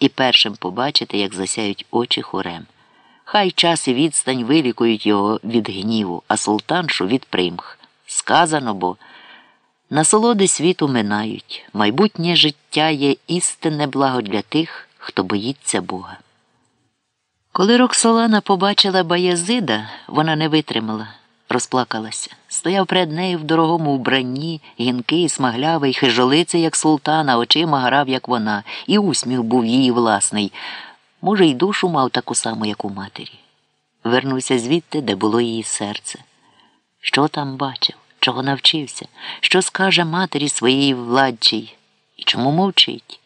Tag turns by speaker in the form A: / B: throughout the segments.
A: і першим побачити, як засяють очі хорем. Хай час і відстань вилікують його від гніву, а султаншу від примх. Сказано бо насолоди світу минають, майбутнє життя є істинне благо для тих, хто боїться Бога. Коли Роксолана побачила Баязида, вона не витримала, розплакалася. Стояв перед нею в дорогому вбранні, гінкий, смаглявий, хижолиций, як султана, очима грав, як вона, і усміх був її власний. Може, й душу мав таку саму, як у матері. Вернувся звідти, де було її серце. Що там бачив, чого навчився, що скаже матері своїй владчій і чому мовчить?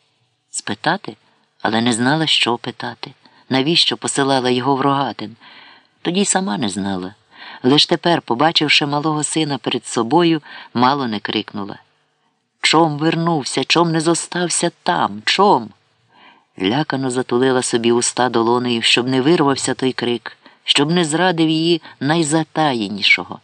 A: Спитати, але не знала, що питати. Навіщо посилала його в рогатин? Тоді й сама не знала. Лиш тепер, побачивши малого сина перед собою, мало не крикнула. Чом вернувся, чом не зостався там, чом? Лякано затулила собі уста долонею, щоб не вирвався той крик, щоб не зрадив її найзатаєнішого.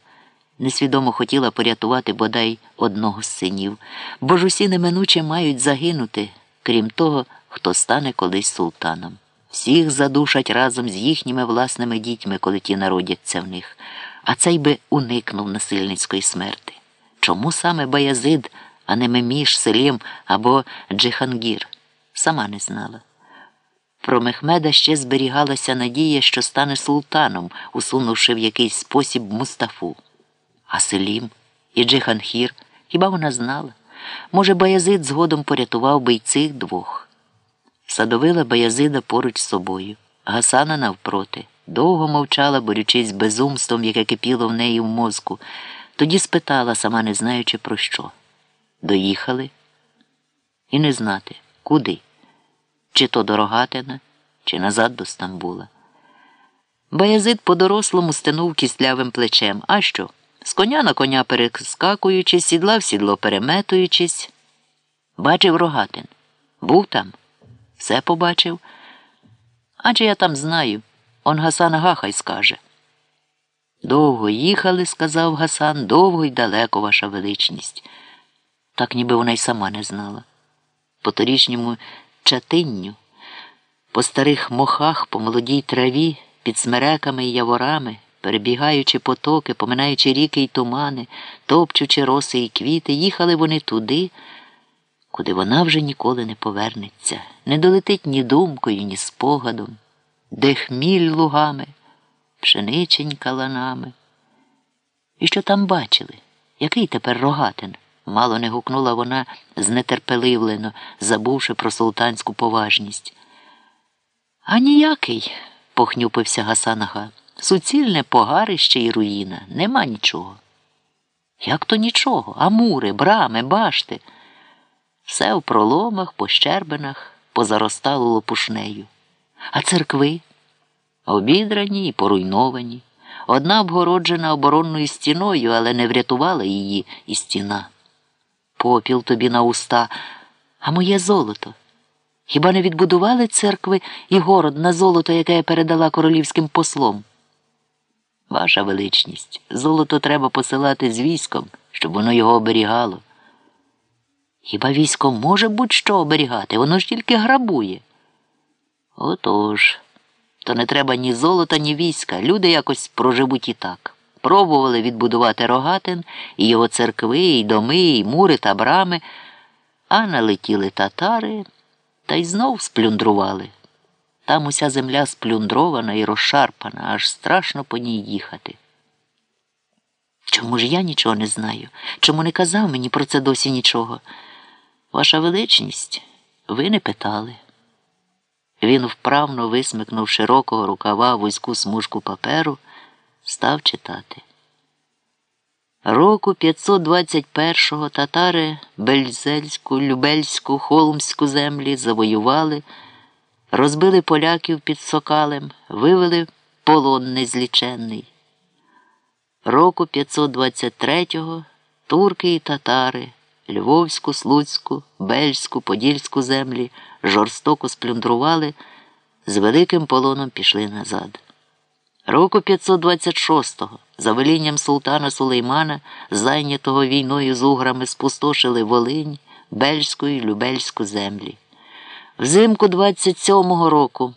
A: Несвідомо хотіла порятувати бодай одного з синів, бо ж усі неминуче мають загинути, крім того, хто стане колись султаном. Всіх задушать разом з їхніми власними дітьми, коли ті народяться в них, а цей би уникнув насильницької смерти. Чому саме Баязид, а не Меміш, Селім або Джихангір? Сама не знала. Про Мехмеда ще зберігалася надія, що стане султаном, усунувши в якийсь спосіб Мустафу. А Селім і Джиханхір хіба вона знала? Може, Баязид згодом порятував би й цих двох. Садовила Баязида поруч з собою, Гасана навпроти. Довго мовчала, борючись з безумством, яке кипіло в неї в мозку. Тоді спитала, сама не знаючи про що. Доїхали? І не знати, куди? Чи то до Рогатина, чи назад до Стамбула. Баязид по-дорослому стинув кістлявим плечем. А що? З коня на коня перескакуючи, сідла в сідло переметуючись. Бачив Рогатин. Був там. Все побачив. Адже я там знаю. Он Гасан Гахай скаже. Довго їхали, сказав Гасан, довго й далеко, ваша величність. Так ніби вона й сама не знала. По торішньому чатинню, по старих мохах, по молодій траві, під смереками й яворами, перебігаючи потоки, поминаючи ріки й тумани, топчучи роси й квіти, їхали вони туди, куди вона вже ніколи не повернеться, не долетить ні думкою, ні спогадом, де хміль лугами, пшениченька ланами. І що там бачили? Який тепер рогатин? Мало не гукнула вона знетерпеливлено, забувши про султанську поважність. А ніякий, похнюпився Гасанага. Суцільне погарище і руїна. Нема нічого. Як то нічого? Амури, брами, башти. Все в проломах, по щербинах, позаростало лопушнею. А церкви обідрані і поруйновані. Одна обгороджена оборонною стіною, але не врятувала її і стіна. Попіл тобі на уста, а моє золото. Хіба не відбудували церкви і город на золото, яке я передала королівським послом? Ваша величність, золото треба посилати з військом, щоб воно його оберігало. Хіба військо може будь-що оберігати, воно ж тільки грабує. Отож, то не треба ні золота, ні війська. Люди якось проживуть і так. Пробували відбудувати рогатин, і його церкви, і доми, і мури та брами, а налетіли татари та й знов сплюндрували. Там уся земля сплюндрована і розшарпана, аж страшно по ній їхати. Чому ж я нічого не знаю? Чому не казав мені про це досі нічого? Ваша величність, ви не питали. Він вправно висмикнув широкого рукава вузьку смужку паперу, став читати. Року 521-го татари Бельзельську, Любельську, Холмську землі завоювали, розбили поляків під сокалем, вивели полон незліченний. Року 523-го турки і татари Львовську, Слуцьку, Бельську, Подільську землі жорстоко сплюндрували, з великим полоном пішли назад. Року 526-го, за велінням султана Сулеймана, зайнятого війною з уграми, спустошили Волинь, Бельську і Любельську землі. Взимку 27-го року